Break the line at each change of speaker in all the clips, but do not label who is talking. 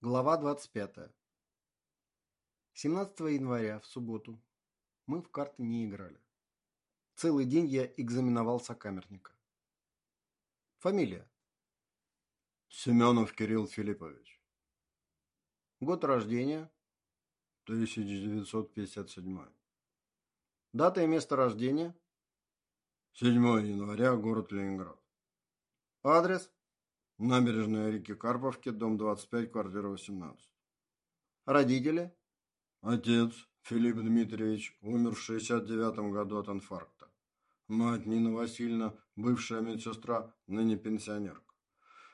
Глава 25. 17 января, в субботу, мы в карты не играли. Целый день я экзаменовал сокамерника. Фамилия?
Семенов Кирилл Филиппович.
Год рождения?
1957.
Дата и место рождения?
7 января, город Ленинград.
Адрес?
Набережная реки Карповки, дом 25, квартира 18.
Родители?
Отец Филипп Дмитриевич умер в 69 году от инфаркта. Мать Нина Васильевна, бывшая медсестра, ныне пенсионерка.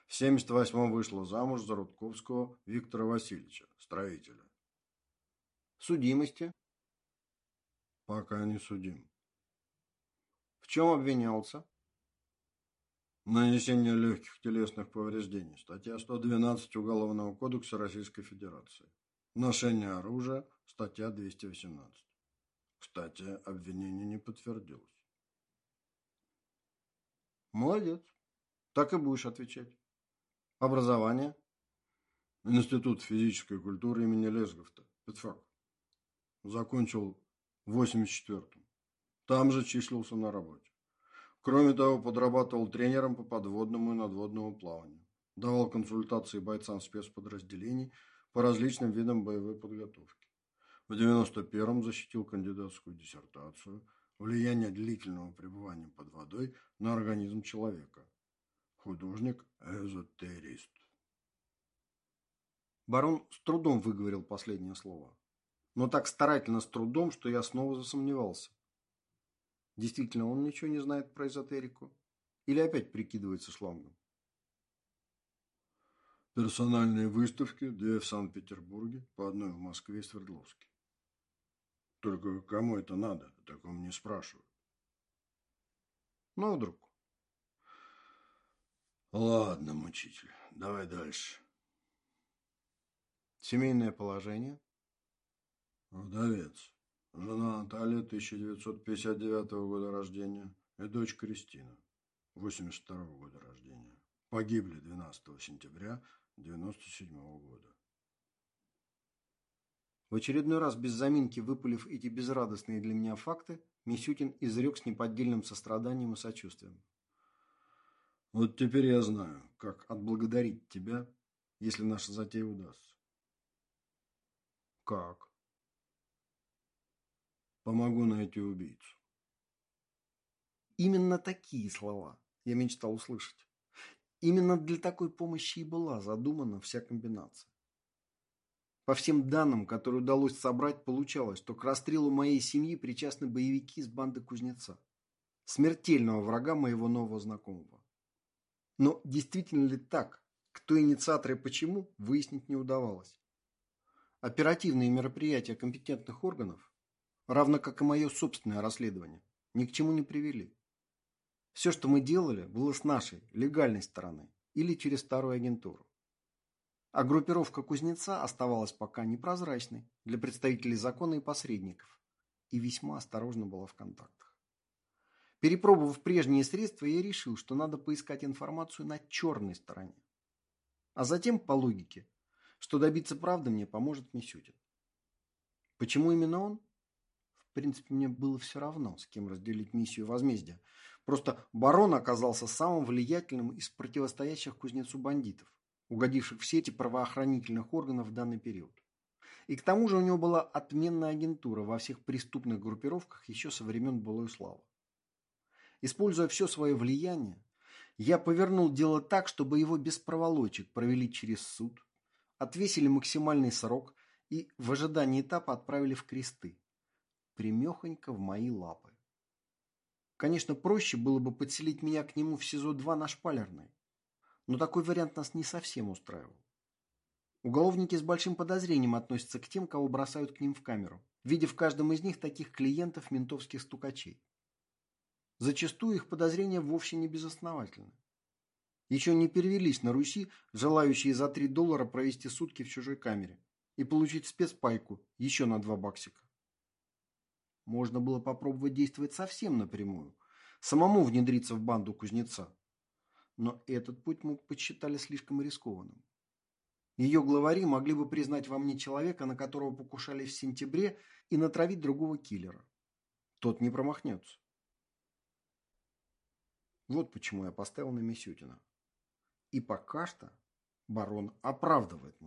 В 78 вышла замуж за Рудковского Виктора Васильевича, строителя.
Судимости?
Пока не судим.
В чем обвинялся?
Нанесение легких телесных повреждений. Статья 112 Уголовного кодекса Российской Федерации. Ношение оружия. Статья 218. Кстати, обвинение не подтвердилось.
Молодец. Так и будешь отвечать. Образование?
Институт физической культуры имени Лесговта. Петфак. Закончил в 84-м. Там же числился на работе. Кроме того, подрабатывал тренером по подводному и надводному плаванию. Давал консультации бойцам спецподразделений по различным видам боевой подготовки. В 91-м защитил кандидатскую диссертацию «Влияние длительного пребывания под водой на организм человека». Художник-эзотерист.
Барон с трудом выговорил последнее слово. Но так старательно с трудом, что я снова засомневался. Действительно, он ничего не знает про эзотерику? Или опять прикидывается шлангом?
Персональные выставки, две в Санкт-Петербурге, по одной в Москве и Свердловске. Только кому это надо? О таком не спрашивают.
Ну, а вдруг?
Ладно, мучитель, давай дальше.
Семейное положение?
Вдовец. Жена Наталья, 1959 года рождения, и дочь Кристина, 82 года рождения. Погибли 12 сентября 97 года.
В очередной раз без заминки выпалив эти безрадостные для меня факты, Мисютин изрек с неподдельным состраданием и сочувствием.
Вот теперь я знаю, как отблагодарить тебя, если наша затея удастся.
Как?
Помогу найти убийцу.
Именно такие слова я мечтал услышать. Именно для такой помощи и была задумана вся комбинация. По всем данным, которые удалось собрать, получалось, что к расстрелу моей семьи причастны боевики из банды Кузнеца, смертельного врага моего нового знакомого. Но действительно ли так, кто инициатор и почему, выяснить не удавалось. Оперативные мероприятия компетентных органов равно как и мое собственное расследование, ни к чему не привели. Все, что мы делали, было с нашей, легальной стороны или через старую агентуру. А группировка кузнеца оставалась пока непрозрачной для представителей закона и посредников и весьма осторожно была в контактах. Перепробовав прежние средства, я решил, что надо поискать информацию на черной стороне. А затем, по логике, что добиться правды мне поможет Мисютин. Почему именно он? В принципе, мне было все равно, с кем разделить миссию возмездия. Просто барон оказался самым влиятельным из противостоящих кузнецу бандитов, угодивших в сети правоохранительных органов в данный период. И к тому же у него была отменная агентура во всех преступных группировках еще со времен былой славы. Используя все свое влияние, я повернул дело так, чтобы его без проволочек провели через суд, отвесили максимальный срок и в ожидании этапа отправили в кресты, примехонько в мои лапы. Конечно, проще было бы подселить меня к нему в СИЗО-2 на Шпалерной, но такой вариант нас не совсем устраивал. Уголовники с большим подозрением относятся к тем, кого бросают к ним в камеру, видя в каждом из них таких клиентов ментовских стукачей. Зачастую их подозрения вовсе не безосновательны. Еще не перевелись на Руси, желающие за 3 доллара провести сутки в чужой камере и получить спецпайку еще на 2 баксика. Можно было попробовать действовать совсем напрямую, самому внедриться в банду кузнеца. Но этот путь мы посчитали слишком рискованным. Ее главари могли бы признать во мне человека, на которого покушались в сентябре, и натравить другого киллера. Тот не промахнется. Вот почему я поставил на Мисютина. И пока что барон оправдывает